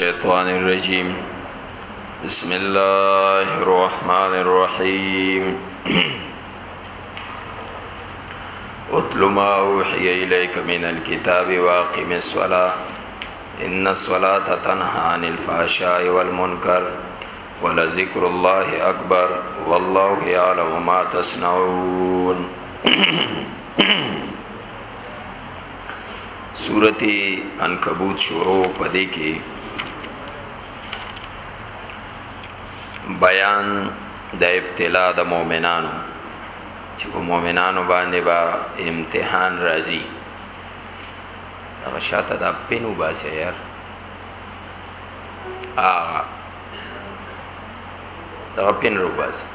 الشیطان الرجیم بسم الله الرحمن الرحیم اتل ما اوحی الیک من الكتاب واقم الصلاة ان الصلاة تنهى عن الفحشاء والمنکر ولذکر الله اکبر والله یعلم ما تصنعون سورت انکبوت شروع پدې کې بیان د ابتلا د مؤمنانو چې په مؤمنانو باندې با امتحان راځي هغه شاته دا پینو باسه یار هغه دا پین رو باسه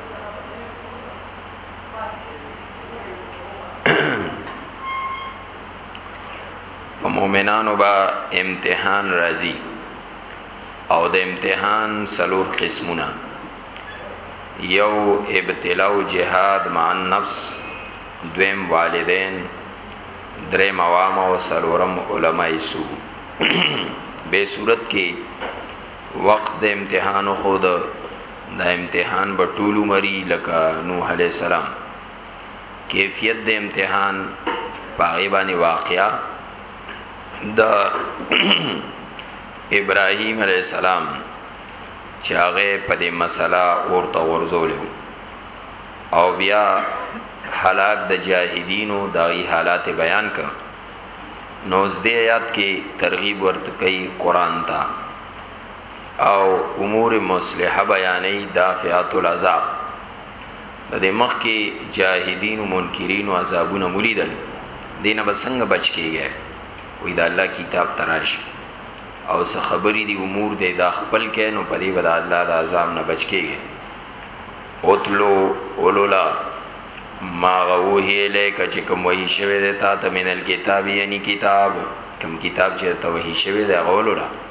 په مؤمنانو با امتحان راځي او د امتحان سلور قسمونه یو ابتلا او جهاد مع النفس دویم والدین درې موام او سلورم علماء سو به صورت کې وقت د امتحان خود دا امتحان به ټول عمرې لکه نوح علی السلام کیفیت د امتحان پاغي باندې واقعا د ابراهیم علی السلام چې هغه په دې مسله ورته ورزول او بیا حالات د جاهدینو دای حالات بیان کړ نوز دې آیات کې ترغیب ورته کوي قران ته او امور مصلحه بیانې دافعات العذاب د دې مخ کې جاهدین او منکرین او عذابونه مریدل دینه بسنګ بچ کیږي وې دا الله کتاب تراش او څه خبرې دي امور دې دا خپل کینو په دې بد الله د عذاب نه بچ کیږي اوتلو اولولا ما غوه الیک چې کوم وحی شوی دی تا ته من الكتاب یعنی کتاب کوم کتاب چې ته وحی شوی دی غولولا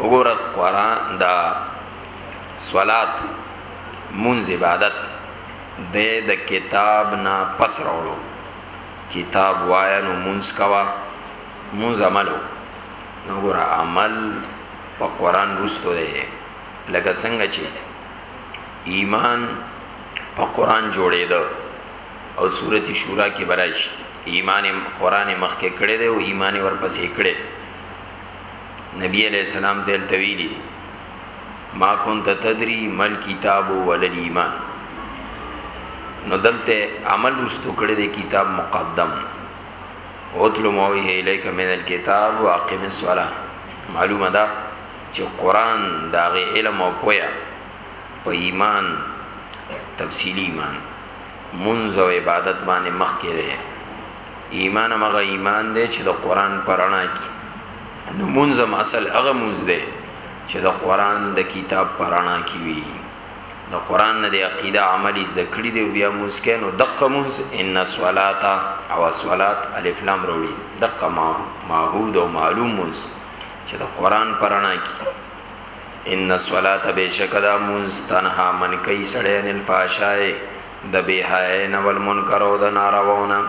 وګوره قران دا صلات منځ عبادت د د کتاب نه پس راوړو کتاب وایا نو منځ کوا منځ عملو نو ګور عمل په قران رستو دی لکه څنګه چې ایمان په قران جوړېده او سورتی شورا کې برائش ایمان قران مخکې کړي دی او ایمان ورپسې کړي نبی علیہ السلام دل تویلی ما كنت تدری مل کتاب ول ایمان نو دلته عمل رستو کړی دی کتاب مقدم اوتل موه الیک من الكتاب واقم الصلاه معلومه ده چې قران داغه علم او پویا په ایمان تفصیلی ایمان منځ او عبادت باندې مخ کې دی ایمان هغه ایمان دی چې د قران پرانا کی نو منځ هم اصل هغه منځ دی چې د قران د کتاب پرانا کی وی د قران نه د عقیده عملی زده کړی دی بیا منځ کې نو دقه منځ ان الصلات او الصلات الف لام وروړي دقه ما معهود او معلوم منځ چې د قران پرانا کی ان الصلاه بشکدا منز تنها من کای سړی ان الفاشای د بیحین والمنکر او د نارواونه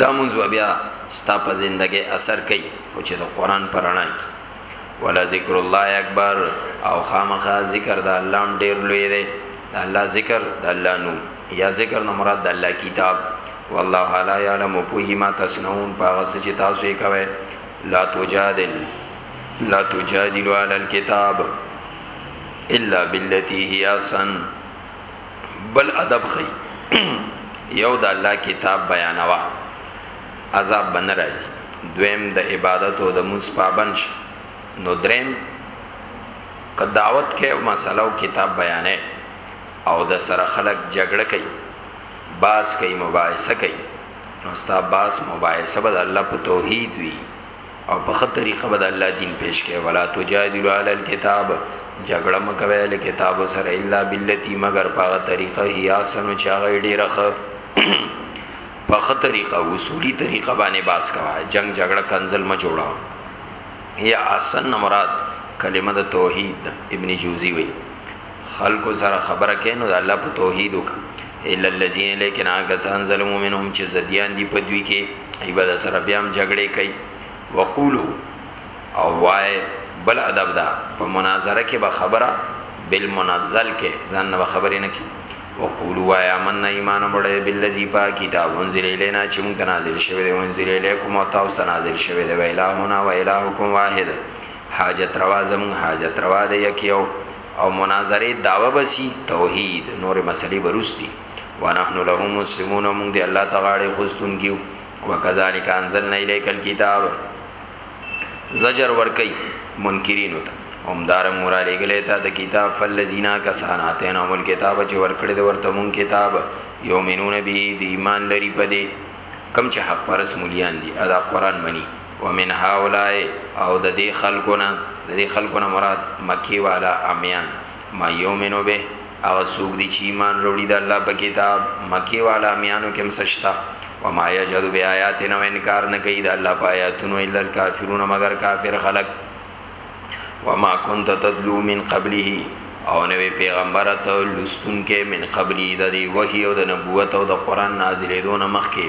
دا منز بیا ستا په زندګی اثر کوي خو چې د قران پرانا کی ولا ذکر الله اکبر او خامخا ذکر د الله ډیر لوی دی د الله ذکر د الله نو یا ذکر نو مراد د الله کتاب والله الا یعلم پوهی ما تسنون پاغه چې تاسو یې کوي لا تجادل لا تجادلوا علی الكتاب الا بالتي هي احسن بل ادب خي یو د الله کتاب بیانوا عذاب بن راځي دویم د عبادت او د منس پابند شي نو دریم که دعوت کې او مسله او کتاب بیانې او د سره خلق جګړه کوي باس کوي مباحثه کوي نو ستا باس مباحثه به الله په توحید وي او په خط طریقه به د الله دین پیش کړي ولا تجادلوا علی الكتاب جګړه مکوي له کتاب سره الا بالتي مگر په طریقه هي اسن چې هغه ډیره ښه په خط طریقه اصولی طریقه باندې باس کوا جنگ جګړه کنزل ما جوړا یا اسن مراد کلمه د توحید ابن جوزی وی خلکو سره خبره کینو د الله په توحید وک الا الذين لكن اگسان ظلموا منهم چې زديان دي په دوی کې ایبد سره بیا هم جګړه کوي وقولو او وای بل ادب دا په مناظره کې به خبره بالمنزل کې ځان نه خبرې نه کی وقولو وای امن ایمان مړې بالذي با کتاب انزل الینا چې مونږ نازل شوی دی انزل الیکم او تاسو نازل شوی دی ویلا هنا و الهکم واحد حاجت روا زمون حاجت روا د یک یو او مناظره داوا بسی توحید نور مسلې بروستی ونحن له مسلمون موږ دی الله تعالی خوستون کیو وکذالک انزلنا الیک الكتاب زجر ورکی منکرین ته هم دار مورا لګلې ته د کتاب فلذینا کسانات نه مول کتاب چې ورکړې د ورته مون کتاب یومنون به دی ایمان لري پدې کم چې حق پرس مليان دي ادا قران مني ومن هؤلاء او د دې خلکو نه د دې خلکو نه مراد مکی والا امیان ما یومنو به او سوق دي چې ایمان وروړي د الله په کتاب مکی والا امیانو کې مسشتا وما یجحد بیااتنا وانکار نه کوي د الله په آیاتونو الا الکافرون مگر کافر خلق وما كنت تدلو من قبله او نبی پیغمبر ته لستون کې من قبلی د دی وحی او د نبوت او د قران نازلې دون مخ کې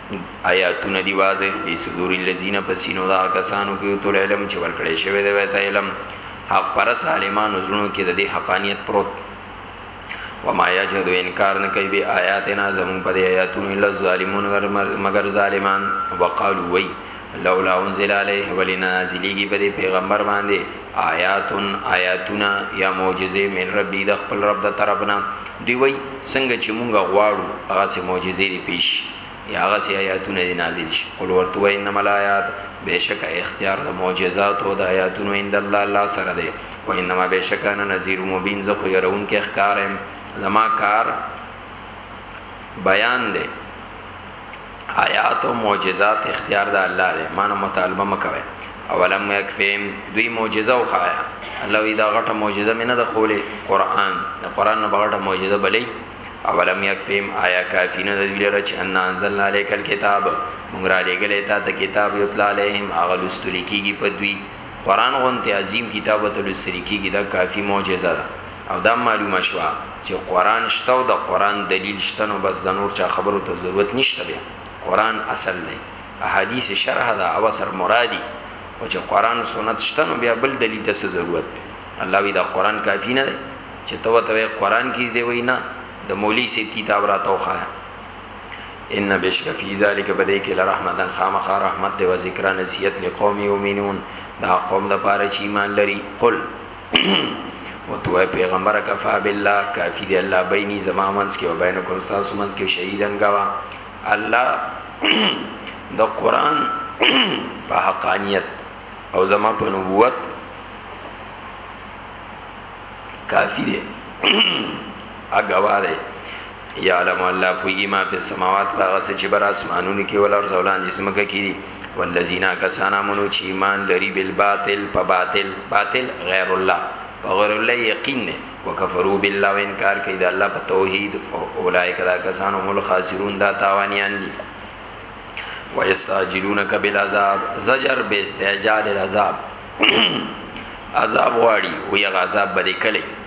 آیاتونه دی واضح فی صدور الذین پسینو دا کسانو کې تول علم چې ورکړې شوی دی وایته علم حق پر سالمانو زړونو کې د دې حقانیت پروت وما یجد انکار نه کوي به آیاتنا زمون پر آیاتونو الا ظالمون مگر ظالمان وقالو وی لولا انزل علیه ولنا ذلیږي په دې پیغمبر باندې آیاتن آیاتنا یا معجزه من ربی د خپل رب د طرفنا دی وای څنګه چې مونږ غواړو هغه سه معجزه دی پیش یا هغه سه آیاتونه دی نازل شي قل ورته وای انما الایات بشک اختیار د معجزات او د آیاتونو عند الله الله سره دی و انما بشک انا نذیر مبین زه خو يرون کې اخکارم زما کار بیان دی آیات او معجزات اختیار د الله دی مانه مطالبه مکوي اولم یکفیم دوی معجزه او خایا الله وی دا غټه معجزه مینه د خوله قران د قران نه بغټه معجزه بلی اولم یکفیم آیا کافی نه دی لره چې ان انزلنا الیک الكتاب موږ را لګلې تا ته کتاب یتلا علیهم اغلستل کیږي په دوی قران غونته عظیم کتابت لوستل کیږي دا کافی معجزه ده او دا معلومه شوه چې قران شته او د قران دلیل شته نو بس د نور چا خبرو ته ضرورت نشته بیا قران اصل دی احادیث شرح ده او سر مرادی او چې قران او سنت شته نو بیا بل دلیل ته څه ضرورت دی الله وی دا قران کافی نه دی چې تو ته قران کې دی وینا د مولوی سیب کتاب راتاو خایا ان بشک فی ذلک بدی کې لرحمتن خامخ رحمت دی و ذکر نصیحت لقوم یؤمنون دا قوم د پاره چې ایمان لري قل وتو پیغمبر کفا بالله کافی دی الله بیني زما منس کې او بینکم تاسو منس کې شهیدن غوا الله د قران په حقانیت او زما په نبوت کافی دی اګواره یعلم الله فوی ما فی السماوات هغه څه چې بر اسمانونو کې ول ارز ولان جسمکه کې دي والذین کسانا منو چې ایمان لري بالباطل په باطل باطل غیر الله په غیر الله یقین نه وکفروا بالله وانکار کوي د الله په توحید اولایک دا کسان هم الخاسرون دا تاوانیان دي ويستعجلونک بالعذاب زجر به استعجال العذاب عذاب واړي وی غذاب بری کله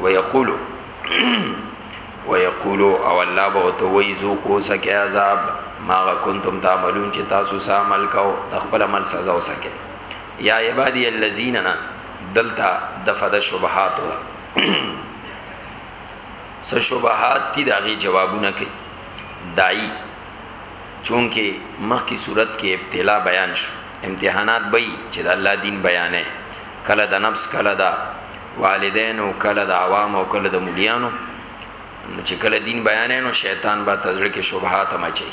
ويقول ويقول او الله به تو وی زو کو سکه عذاب ما کنتم تعملون چې تاسو سا عمل کو خپل عمل سزا وسکه یا عبادی الذین نا دلتا دفد شبهات س شبهات تی داغي جوابونه کوي دای چونکه مخکې صورت کې ابتلا بیان شو امتحانات به چې د الله دین بیانې کله د نفس کله د والدینو کله د عوام او کله د مليانو نو چې کله دین بیانې نو شیطان با تزړه کې شبهات مچي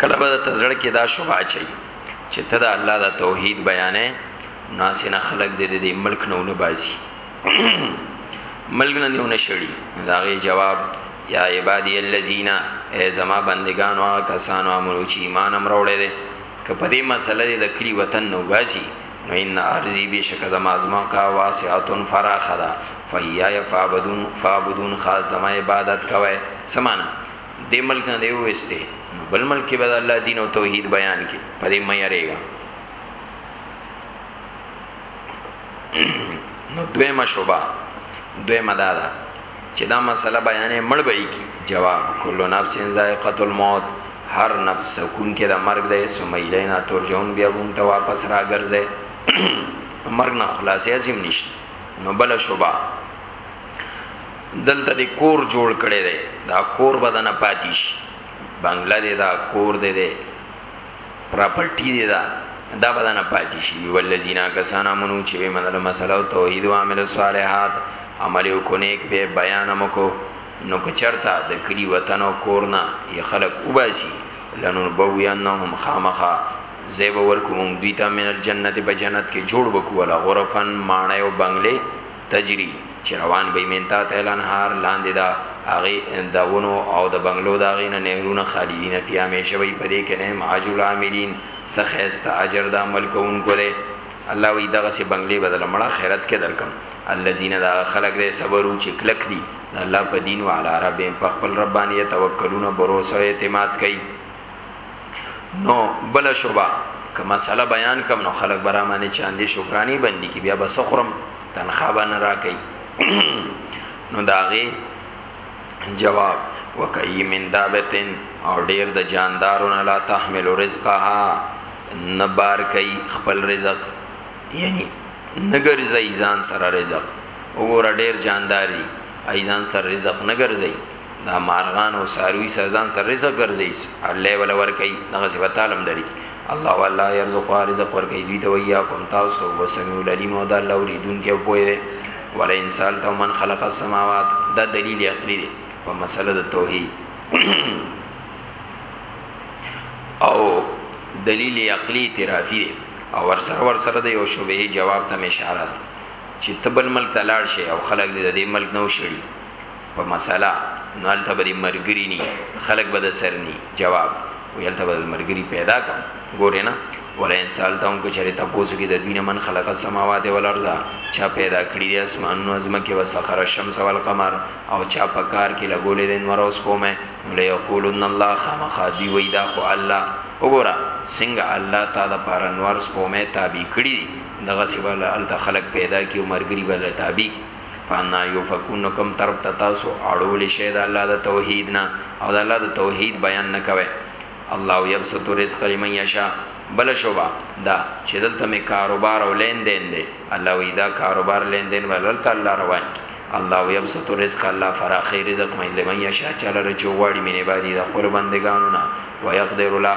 کله به تزړه کې دا شبهه چي چې ته د الله د توحید بیانې ناسینه خلق دې دې ملک نه ونه بازي ملګنه دیو نشړي داغه جواب یا عبادی الذین ای زما بندگان او کسانو امنو چې ایمان امر وړي دي که په دې مسله د کلی وطن نو باسي نو ان ارزی بشک زما ازما کا واسعتن فراخه ده فیا یفعبدون فعبدون خاص زما عبادت کوي سمانا دې ملک نه دیو وسته بل ملک کې به الله دین او توحید بیان کې په دې مې یریږي نو دویمه شوبه دویمه دا ده چې دا مسله بیانې مړ به کی جواب کلو نفس ذائقه الموت هر نفس سکون کې د مرګ دی سمیلینا ترجون بیا هم ته واپس راګرځي مرګ نه خلاصې عظیم نشته نو بل شوبه دلته د کور جوړ کړي دی دا کور بدنه پاتیش بنگله دی دا کور دی دی پراپرټی دی دا دا بدن پاتې شي ولذین کسان امنو چې به منل مسله او توحید او عمل صالحات عمل کو نیک به بیان مکو نو کچرتا د کلی وطن او کورنا ی خلق وباسي لنن بوینهم خامخه زیب ورکوم دوی ته من الجنت بجنت کې جوړ وکول غرفن مانای او بنگلې تجری چې روان به من تا ته لنهار لاندې دا هغه دونو او د بنگلو دا غینه نهرونه خالدین فی همیشه وي پدې کې نه ماجل عاملین سخیست اجر د عمل کوونکو دی الله وی دغه سي بنگلې بدل مړه خیرت کې درکم الذين دا خلق دې صبر او چې کلک دي الله په دین او علی ربهم په خپل ربانیت توکلونه باور او اعتماد کوي نو بل شوبا که مسله بیان کم نو خلک برا باندې چاندې شکرانی باندې کی بیا بس خورم تنخوا باندې راکې نو داغه جواب وکئی من دابتن او ډیر د جاندارونه لا تحمل رزقها نبار کئ خپل رزق یعنی نګرځي ځان سره رزق وګوره ډیر جانداري ایزان سره رزق نګرځي دا مارغان او ساروی سزان سر رزق ګرځي الله ولا ور کوي دغه صفات عالم لري الله والله يرزق رزق ور کوي دوی ته ويا کوم تاسو وسميع العليم او دا الله وريدون کې پوهه ولا انسان ته من خلق السماوات دا دلیل عقلی دی په مسله د توحید او دلیل عقلی اعترافی دی او ور سره ور سره د یو شوبه جواب ته اشاره چې تبل ملک تلاړ شي او خلک دې د ملک نو شړي په مسله نو هلته به مرګري ني خلق به سرني جواب ویلته به مرګري پیدا کم ګورې نه ولا انسان ته هم کو چرې تاسو کې د دنیا من خلق السماوات والارض چا پیدا کړی د اسمان نو ازمه کې وسخر الشمس والقمر او چا په کار کې لګولې د نور اوس کومه ولا یقولن الله خامخادی وی دا خو الله وګوره څنګه الله تعالی پر انوار سپومه تابع کړی دغه سی بل ال خلق پیدا کی او مرګري بل تابع کی فانا یوفکون نو کوم طرف ته تاسو اړول شي د الله د توحید نه او د الله د توحید بیان نه کوي الله یبسط رزق لمن یشا بل شوبا دا چې دلته می کاروبار او لین دین دی الله وی دا کاروبار لین دین ولته الله روان کی الله یبسط رزق الله فراخی رزق مې لمن یشا چاله رچو واړي مینه باندې د خپل بندگانو نه ويقدر الله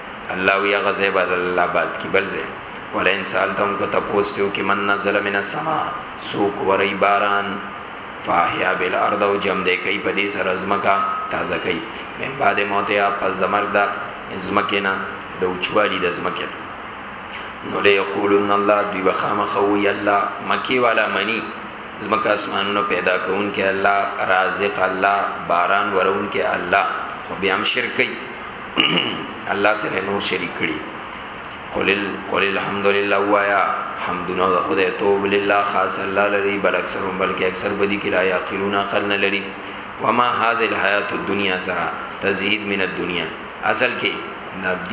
الله وی هغه ځای به الله باد کی بل ځای ولا انسان تم کو تپوستیو کی من نزل من السما سوک وری باران فاحیا بالارض او جم دې کوي په دې سره زمکا تازه کوي من بعد موت یا پس د مرګ دا زمکینا د اوچوالي د زمکه نو له یقولن الله دی بخامخوی الله مکی والا منی زمکه اسمانونو پیدا کون کې الله رازق الله باران ورون کې الله خو بیا هم شرک کوي الله سره نور شریک کړي قل قل الحمد لله وایا حمدنا د خدای توب لله خاص الله لري بل اکثر بلکې اکثر بدی کې لا یاقلون عقل نه لري وما هاذ الحیات الدنیا سرا تزهید من الدنیا اصل کې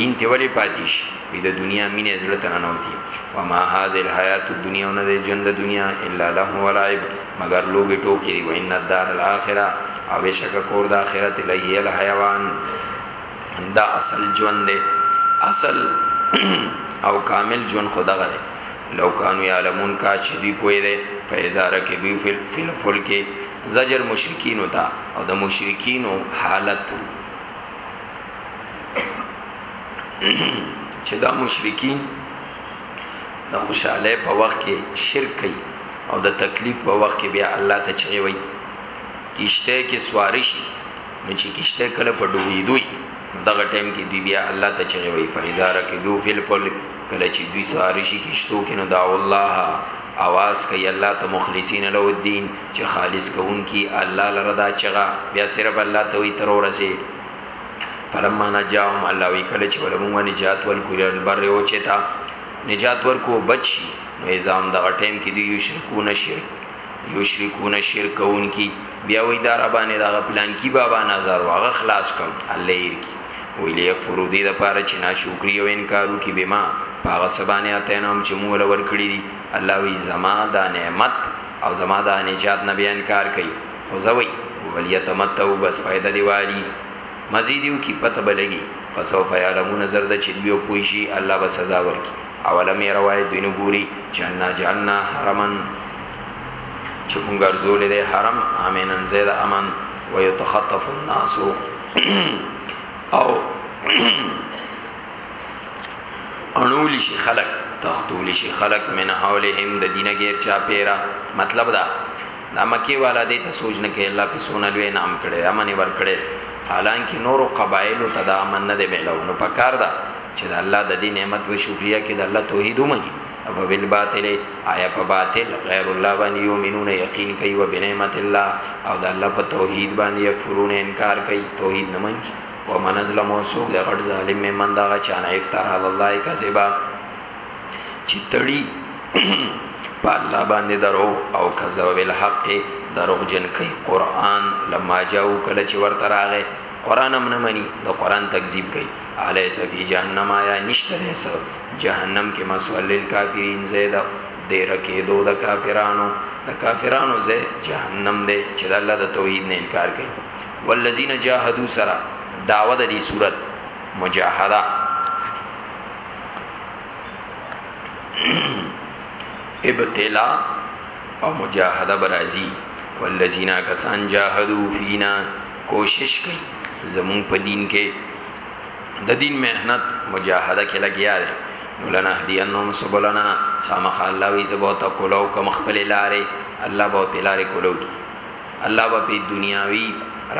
دین ته ولی پاتیش وی د دنیا مینه زړه ته ننوتی و ما هاذ الحیات الدنیا نه د ژوند د دنیا الا له ولعب مگر لوګي ټوکی دی و ان الدار الاخره او بشک کور د اخرت لهی الحیوان دا اصل ژوند دی اصل او کامل ژوند خدغه دی لو کانو یعلمون کا چې دی پوی دی فیزاره کې بی فل فل فل کې زجر مشرکین وتا او د مشرکین حالت چې دا مشرکین د خوشاله په وخت کې شرک کوي او د تکلیف په وخت کې بیا الله ته چغي وي کیشته کې سوارشي نو چې کیشته کله په ډوبې دوی دغه ټیم کې دوی بیا الله ته چغي وي فایزاره کې دو فل فل کله چې دوی سوارشي کیشتو کې نو دا الله आवाज کوي الله ته مخلصین له الدين چې خالص کوونکی الله لره دا چغه بیا صرف الله ته وي تر ورسه فلما نجاهم الله وی کله چې ولمون نجات ورکو لر بر او چتا نجات ورکو بچي نو ایزام د ټیم کې دی یشرکون شرک یشرکون شرکون کی بیا وی دار باندې دا پلان کی بابا نظر واغه خلاص کړ الله یې کی ویلی یکفرو دی دا پاره چې ناشکری او انکارو کی بما پاغه سبانه اته نام چې مول ور کړی دی الله وی زما دا نعمت او زما دا نجات نه بیان کار کوي خوځوي وليتمتعو بس فائدہ دی والی مزیدیو کی پته بلګي فسو فیعلمون زرد چې دیو پوي شي الله به سزا ورکي اوله مې روایت دینو ګوري جننا جننا حرمن چې مونږ ارزول دي حرم امنن زید امن ويتخطف الناس او انول شي خلق تختول شي خلق من حولهم د دینه غیر چا پیرا مطلب دا دا مکی والا دې ته سوچ نه کې الله په سونه لوی نام کړي امن ور کړي حالانکه نورو قبایلو ته دا امن نه دی ملو نو پکار ده چې د الله د دې نعمت و شکریا کې د الله توحید ومني او بل باطل آیا په باطل غیر الله باندې یومنون یقین کوي و بنعمت الله او د الله په توحید باندې یکفرون انکار کوي توحید نه مني ومن ظلم وسوق د غټ ظالم من دا چانه افترا الله کذبا چې تړي په الله باندې درو او کذب بالحق دروغ جن کوي قران لما جاءو کله چې ورته راغې قران هم نه مني د قران تکذیب کوي علی سفی جهنم آیا نشته رسو جهنم کې مسول للکافرین زید دیر کې دو د کافرانو د کافرانو زې جهنم دې چې الله د توحید نه انکار کوي والذین جاهدوا سرا داوود دې صورت مجاهده ابتلا او مجاهده برازي والذین کسان جاهدوا فینا کوشش کوي زمون په دین کې د دین مهنت مجاهده کې لګیا دي ولنا هدیانهم سبلنا خامخ الله وی زبو ته کولو کوم خپل لارې الله به تلارې کولو کی الله به په دنیاوی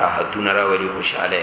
راحتونه راولي خوشاله